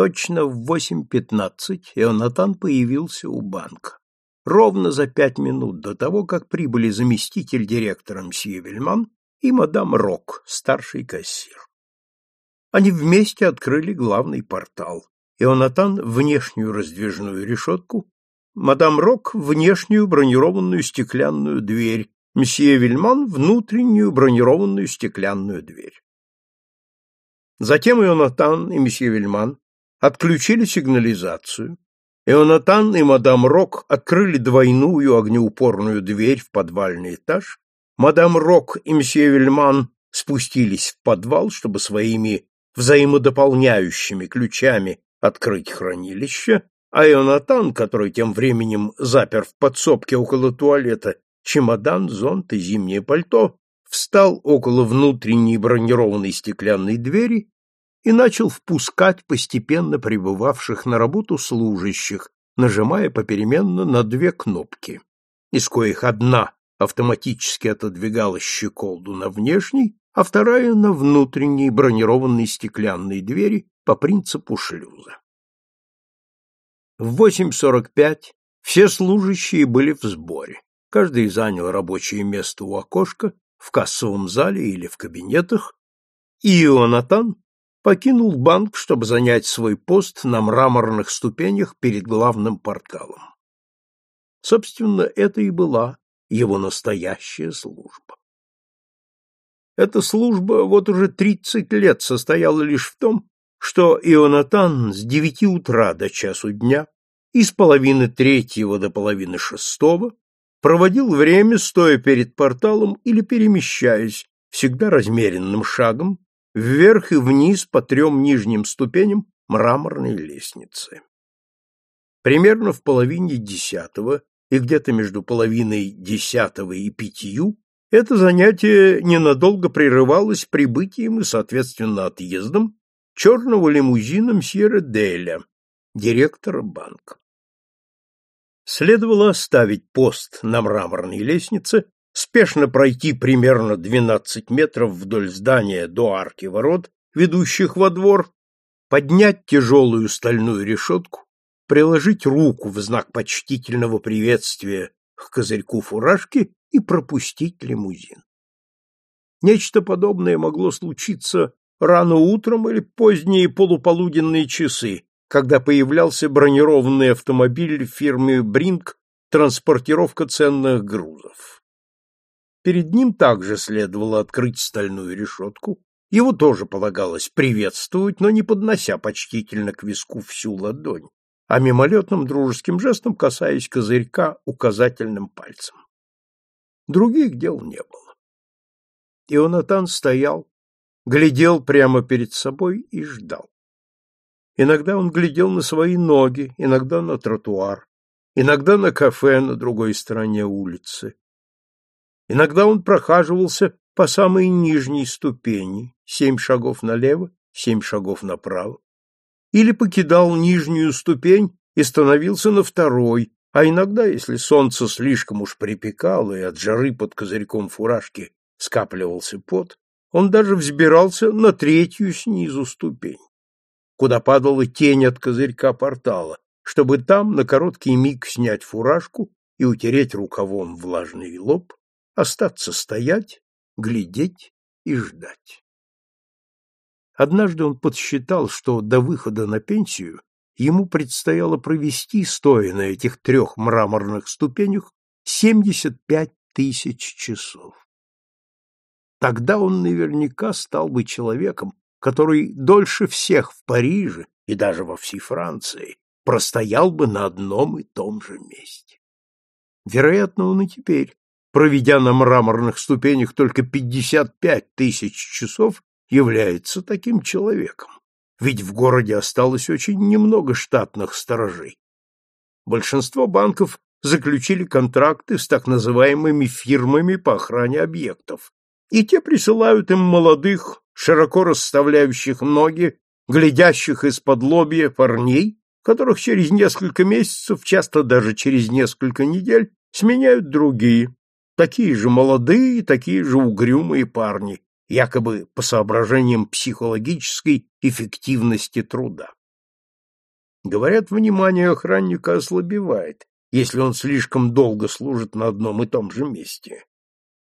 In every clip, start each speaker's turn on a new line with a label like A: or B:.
A: Точно в восемь пятнадцать Ионатан появился у банка. Ровно за пять минут до того, как прибыли заместитель директора мсье Вильман и мадам Рок, старший кассир. Они вместе открыли главный портал. Ионатан — внешнюю раздвижную решетку, мадам Рок — внешнюю бронированную стеклянную дверь, мсье Вильман — внутреннюю бронированную стеклянную дверь. Затем Ионатан и мсье Вильман отключили сигнализацию. Эонатан и мадам Рок открыли двойную огнеупорную дверь в подвальный этаж. Мадам Рок и мсье Вильман спустились в подвал, чтобы своими взаимодополняющими ключами открыть хранилище, а Ионатан, который тем временем запер в подсобке около туалета чемодан, зонт и зимнее пальто, встал около внутренней бронированной стеклянной двери и начал впускать постепенно прибывавших на работу служащих, нажимая попеременно на две кнопки, из коих одна автоматически отодвигала щеколду на внешней, а вторая на внутренней бронированной стеклянной двери по принципу шлюза. В 8.45 все служащие были в сборе. Каждый занял рабочее место у окошка, в кассовом зале или в кабинетах, и Ионатан покинул банк, чтобы занять свой пост на мраморных ступенях перед главным порталом. Собственно, это и была его настоящая служба. Эта служба вот уже тридцать лет состояла лишь в том, что Ионатан с девяти утра до часу дня и с половины третьего до половины шестого проводил время, стоя перед порталом или перемещаясь, всегда размеренным шагом, вверх и вниз по трем нижним ступеням мраморной лестницы. Примерно в половине десятого и где-то между половиной десятого и пятью это занятие ненадолго прерывалось прибытием и, соответственно, отъездом черного лимузина мсьера Деля, директора банка. Следовало оставить пост на мраморной лестнице спешно пройти примерно 12 метров вдоль здания до арки ворот, ведущих во двор, поднять тяжелую стальную решетку, приложить руку в знак почтительного приветствия к козырьку фуражки и пропустить лимузин. Нечто подобное могло случиться рано утром или поздние полуполуденные часы, когда появлялся бронированный автомобиль фирмы «Бринг» транспортировка ценных грузов. Перед ним также следовало открыть стальную решетку. Его тоже полагалось приветствовать, но не поднося почтительно к виску всю ладонь, а мимолетным дружеским жестом касаясь козырька указательным пальцем. Других дел не было. Ионатан стоял, глядел прямо перед собой и ждал. Иногда он глядел на свои ноги, иногда на тротуар, иногда на кафе на другой стороне улицы. Иногда он прохаживался по самой нижней ступени, семь шагов налево, семь шагов направо, или покидал нижнюю ступень и становился на второй, а иногда, если солнце слишком уж припекало и от жары под козырьком фуражки скапливался пот, он даже взбирался на третью снизу ступень, куда падала тень от козырька портала, чтобы там на короткий миг снять фуражку и утереть рукавом влажный лоб, остаться стоять, глядеть и ждать. Однажды он подсчитал, что до выхода на пенсию ему предстояло провести, стоя на этих трех мраморных ступенях, 75 тысяч часов. Тогда он наверняка стал бы человеком, который дольше всех в Париже и даже во всей Франции простоял бы на одном и том же месте. Вероятно, он и теперь проведя на мраморных ступенях только 55 тысяч часов, является таким человеком. Ведь в городе осталось очень немного штатных сторожей. Большинство банков заключили контракты с так называемыми фирмами по охране объектов, и те присылают им молодых, широко расставляющих ноги, глядящих из-под лобья парней, которых через несколько месяцев, часто даже через несколько недель, сменяют другие, такие же молодые, такие же угрюмые парни, якобы по соображениям психологической эффективности труда. Говорят, внимание охранника ослабевает, если он слишком долго служит на одном и том же месте.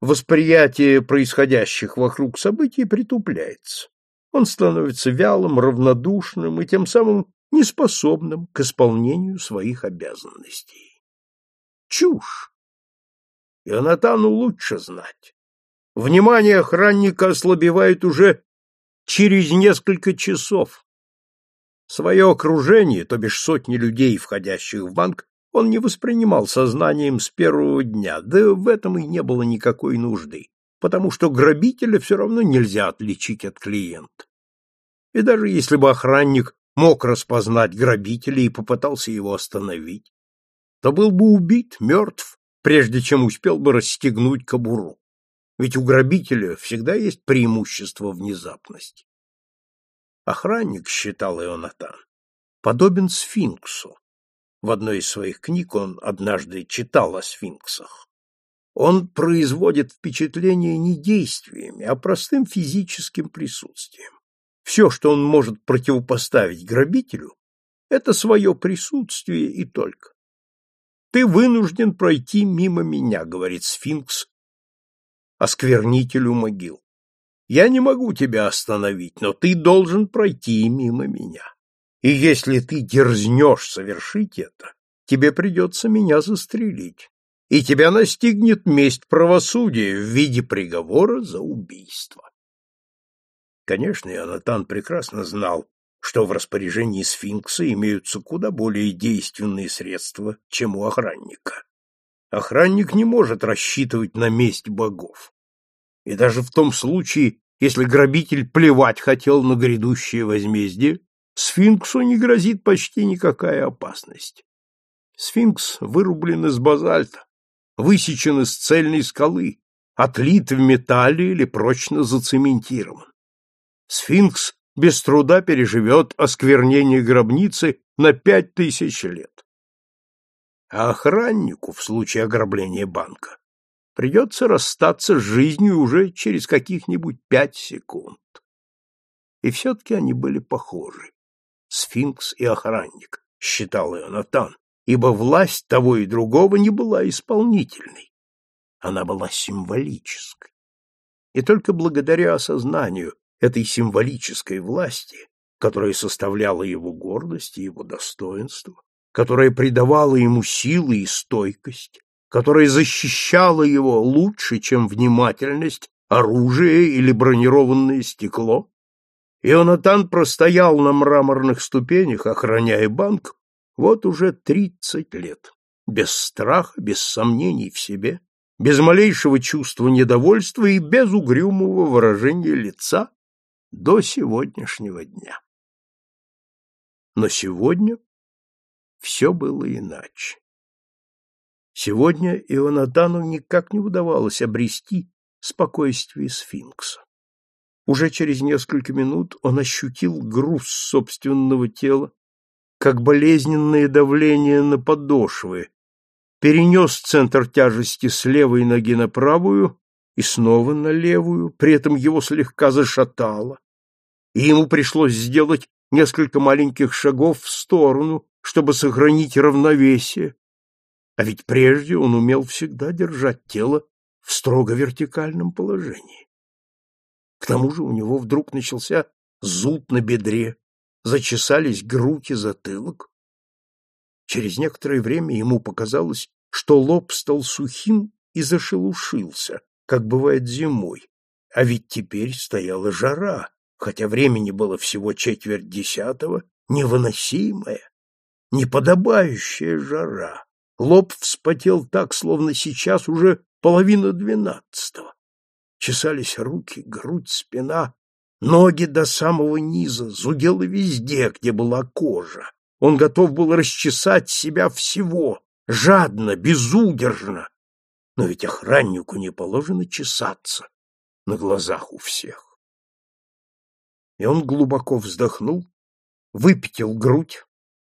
A: Восприятие происходящих вокруг событий притупляется. Он становится вялым, равнодушным и тем самым неспособным к исполнению своих обязанностей. Чушь! Ионатану лучше знать. Внимание охранника ослабевает уже через несколько часов. Свое окружение, то бишь сотни людей, входящих в банк, он не воспринимал сознанием с первого дня, да в этом и не было никакой нужды, потому что грабителя все равно нельзя отличить от клиента. И даже если бы охранник мог распознать грабителя и попытался его остановить, то был бы убит, мертв, прежде чем успел бы расстегнуть кобуру. Ведь у грабителя всегда есть преимущество внезапности. Охранник, считал Ионатан, подобен сфинксу. В одной из своих книг он однажды читал о сфинксах. Он производит впечатление не действиями, а простым физическим присутствием. Все, что он может противопоставить грабителю, это свое присутствие и только. «Ты вынужден пройти мимо меня», — говорит сфинкс, осквернителю могил. «Я не могу тебя остановить, но ты должен пройти мимо меня. И если ты дерзнешь совершить это, тебе придется меня застрелить, и тебя настигнет месть правосудия в виде приговора за убийство». Конечно, Анатан прекрасно знал, что в распоряжении сфинкса имеются куда более действенные средства, чем у охранника. Охранник не может рассчитывать на месть богов. И даже в том случае, если грабитель плевать хотел на грядущее возмездие, сфинксу не грозит почти никакая опасность. Сфинкс вырублен из базальта, высечен из цельной скалы, отлит в металле или прочно зацементирован. Сфинкс без труда переживет осквернение гробницы на пять тысяч лет. А охраннику в случае ограбления банка придется расстаться с жизнью уже через каких-нибудь пять секунд. И все-таки они были похожи. Сфинкс и охранник, считал Ионатан, ибо власть того и другого не была исполнительной. Она была символической. И только благодаря осознанию, этой символической власти, которая составляла его гордость и его достоинство, которая придавала ему силы и стойкость, которая защищала его лучше, чем внимательность, оружие или бронированное стекло. Ионатан простоял на мраморных ступенях, охраняя банк, вот уже тридцать лет, без страха, без сомнений в себе, без малейшего чувства недовольства и без угрюмого выражения лица, до сегодняшнего дня. Но сегодня все было иначе. Сегодня Ионатану никак не удавалось обрести спокойствие сфинкса. Уже через несколько минут он ощутил груз собственного тела, как болезненное давление на подошвы, перенес центр тяжести с левой ноги на правую и снова на левую, при этом его слегка зашатало и ему пришлось сделать несколько маленьких шагов в сторону, чтобы сохранить равновесие. А ведь прежде он умел всегда держать тело в строго вертикальном положении. К тому же у него вдруг начался зуд на бедре, зачесались грудь и затылок. Через некоторое время ему показалось, что лоб стал сухим и зашелушился, как бывает зимой, а ведь теперь стояла жара, хотя времени было всего четверть десятого, невыносимая, неподобающая жара. Лоб вспотел так, словно сейчас уже половина двенадцатого. Чесались руки, грудь, спина, ноги до самого низа, зудело везде, где была кожа. Он готов был расчесать себя всего, жадно, безудержно. Но ведь охраннику не положено чесаться на глазах у всех. И он глубоко вздохнул, выпятил грудь,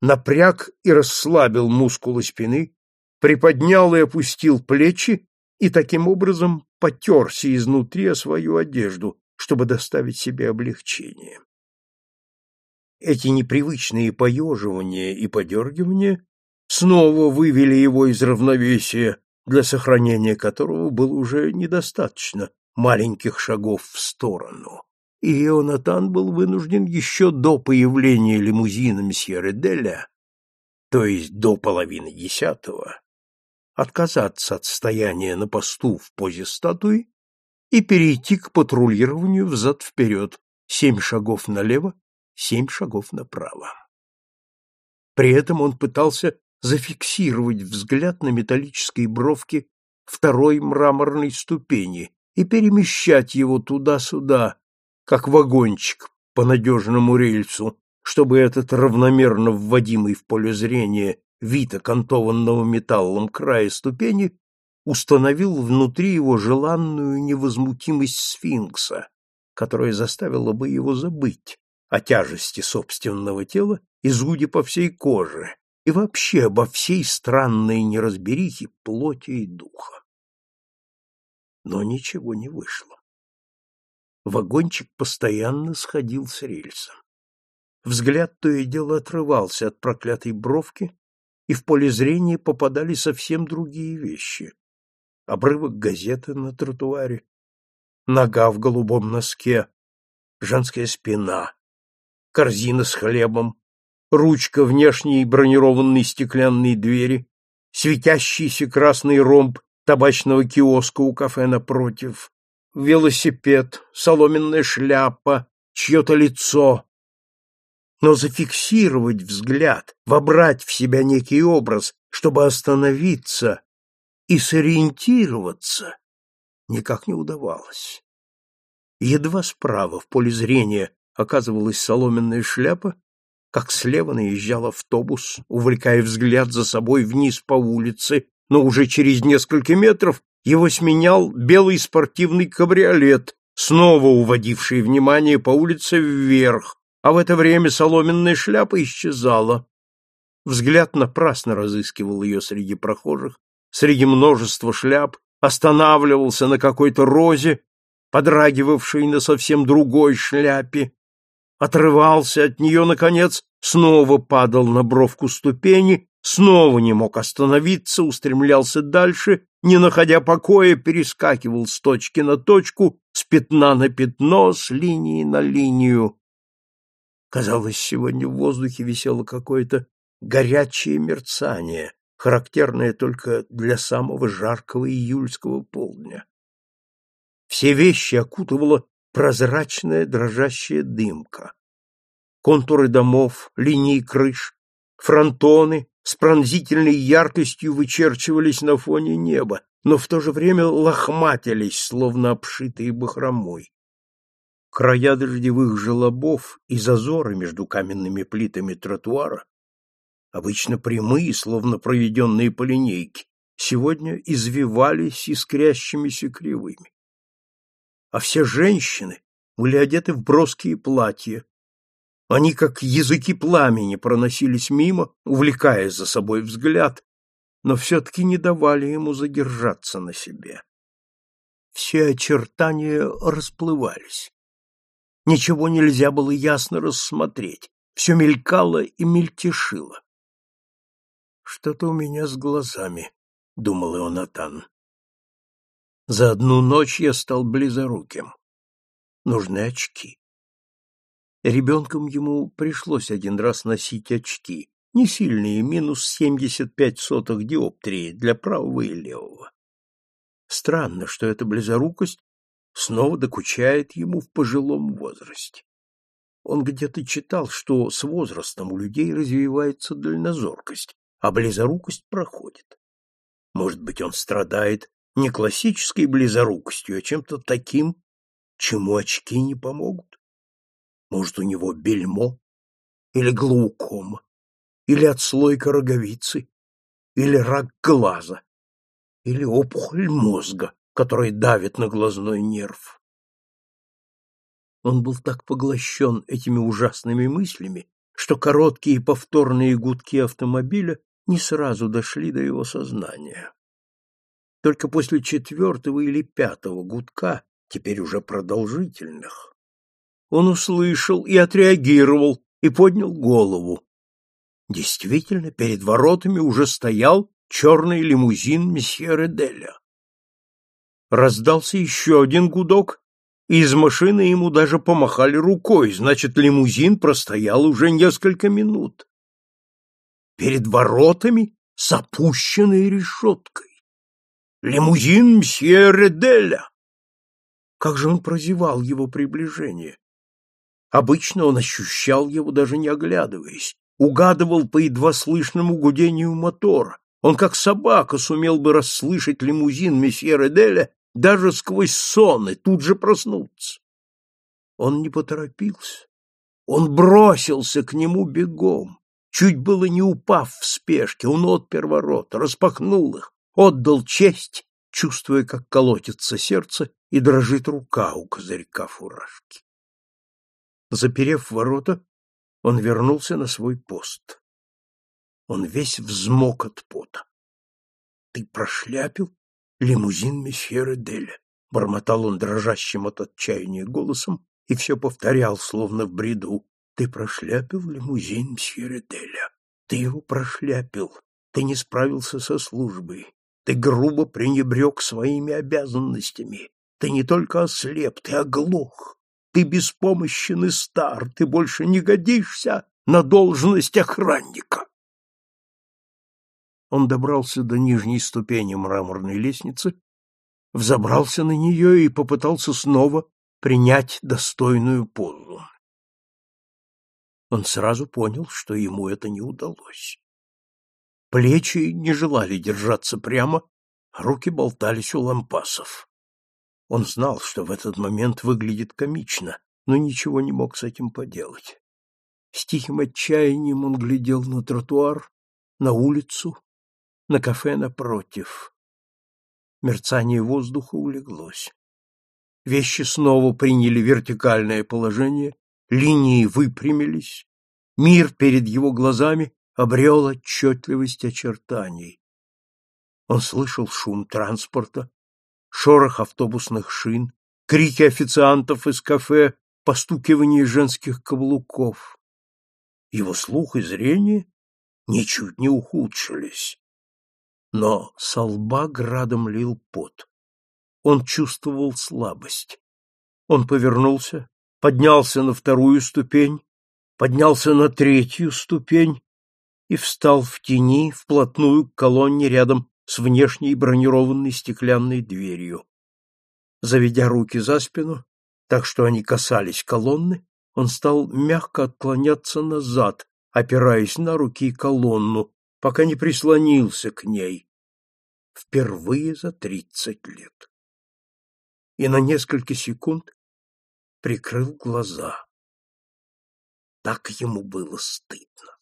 A: напряг и расслабил мускулы спины, приподнял и опустил плечи и таким образом потерся изнутри о свою одежду, чтобы доставить себе облегчение. Эти непривычные поеживания и подергивания снова вывели его из равновесия, для сохранения которого было уже недостаточно маленьких шагов в сторону и Ионатан был вынужден еще до появления лимузина месье Ределя, то есть до половины десятого, отказаться от стояния на посту в позе статуи и перейти к патрулированию взад-вперед, семь шагов налево, семь шагов направо. При этом он пытался зафиксировать взгляд на металлической бровке второй мраморной ступени и перемещать его туда-сюда, как вагончик по надежному рельсу, чтобы этот равномерно вводимый в поле зрения вид окантованного металлом края ступени установил внутри его желанную невозмутимость сфинкса, которая заставила бы его забыть о тяжести собственного тела и зуде по всей коже и вообще обо всей странной неразберихе плоти и духа. Но ничего не вышло вагончик постоянно сходил с рельса. Взгляд то и дело отрывался от проклятой бровки, и в поле зрения попадали совсем другие вещи. Обрывок газеты на тротуаре, нога в голубом носке, женская спина, корзина с хлебом, ручка внешней бронированной стеклянной двери, светящийся красный ромб табачного киоска у кафе напротив, велосипед, соломенная шляпа, чье-то лицо. Но зафиксировать взгляд, вобрать в себя некий образ, чтобы остановиться и сориентироваться, никак не удавалось. Едва справа в поле зрения оказывалась соломенная шляпа, как слева наезжал автобус, увлекая взгляд за собой вниз по улице, но уже через несколько метров его сменял белый спортивный кабриолет, снова уводивший внимание по улице вверх, а в это время соломенная шляпа исчезала. Взгляд напрасно разыскивал ее среди прохожих, среди множества шляп, останавливался на какой-то розе, подрагивавшей на совсем другой шляпе, отрывался от нее, наконец, снова падал на бровку ступени Снова не мог остановиться, устремлялся дальше, не находя покоя, перескакивал с точки на точку, с пятна на пятно, с линии на линию. Казалось, сегодня в воздухе висело какое-то горячее мерцание, характерное только для самого жаркого июльского полдня. Все вещи окутывала прозрачная дрожащая дымка. Контуры домов, линии крыш, фронтоны, с пронзительной яркостью вычерчивались на фоне неба, но в то же время лохматились, словно обшитые бахромой. Края дождевых желобов и зазоры между каменными плитами тротуара, обычно прямые, словно проведенные по линейке, сегодня извивались искрящимися кривыми. А все женщины были одеты в броские платья, они, как языки пламени, проносились мимо, увлекая за собой взгляд, но все-таки не давали ему задержаться на себе. Все очертания расплывались. Ничего нельзя было ясно рассмотреть, все мелькало и мельтешило. «Что-то у меня с глазами», — думал Ионатан. «За одну ночь я стал близоруким. Нужны очки». Ребенком ему пришлось один раз носить очки, не сильные, минус 75 сотых диоптрии для правого и левого. Странно, что эта близорукость снова докучает ему в пожилом возрасте. Он где-то читал, что с возрастом у людей развивается дальнозоркость, а близорукость проходит. Может быть, он страдает не классической близорукостью, а чем-то таким, чему очки не помогут? Может, у него бельмо? Или глаукома? Или отслойка роговицы? Или рак глаза? Или опухоль мозга, которая давит на глазной нерв? Он был так поглощен этими ужасными мыслями, что короткие повторные гудки автомобиля не сразу дошли до его сознания. Только после четвертого или пятого гудка, теперь уже продолжительных, он услышал и отреагировал, и поднял голову. Действительно, перед воротами уже стоял черный лимузин месье Ределя. Раздался еще один гудок, и из машины ему даже помахали рукой, значит, лимузин простоял уже несколько минут. Перед воротами с опущенной решеткой. Лимузин мсье Ределя! Как же он прозевал его приближение? Обычно он ощущал его, даже не оглядываясь, угадывал по едва слышному гудению мотора. Он, как собака, сумел бы расслышать лимузин месье Ределя даже сквозь сон и тут же проснуться. Он не поторопился. Он бросился к нему бегом, чуть было не упав в спешке, он отпер ворот, распахнул их, отдал честь, чувствуя, как колотится сердце и дрожит рука у козырька фуражки. Заперев ворота, он вернулся на свой пост. Он весь взмок от пота. — Ты прошляпил лимузин месье Деля? — бормотал он дрожащим от отчаяния голосом и все повторял, словно в бреду. — Ты прошляпил лимузин месье Деля. Ты его прошляпил. Ты не справился со службой. Ты грубо пренебрег своими обязанностями. Ты не только ослеп, ты оглох. Ты беспомощен и стар, ты больше не годишься на должность охранника. Он добрался до нижней ступени мраморной лестницы, взобрался на нее и попытался снова принять достойную позу. Он сразу понял, что ему это не удалось. Плечи не желали держаться прямо, руки болтались у лампасов. Он знал, что в этот момент выглядит комично, но ничего не мог с этим поделать. С тихим отчаянием он глядел на тротуар, на улицу, на кафе напротив. Мерцание воздуха улеглось. Вещи снова приняли вертикальное положение, линии выпрямились, мир перед его глазами обрел отчетливость очертаний. Он слышал шум транспорта, шорох автобусных шин, крики официантов из кафе, постукивание женских каблуков. Его слух и зрение ничуть не ухудшились. Но со лба градом лил пот. Он чувствовал слабость. Он повернулся, поднялся на вторую ступень, поднялся на третью ступень и встал в тени вплотную к колонне рядом с внешней бронированной стеклянной дверью. Заведя руки за спину, так что они касались колонны, он стал мягко отклоняться назад, опираясь на руки и колонну, пока не прислонился к ней. Впервые за тридцать лет. И на несколько секунд прикрыл глаза. Так ему было стыдно.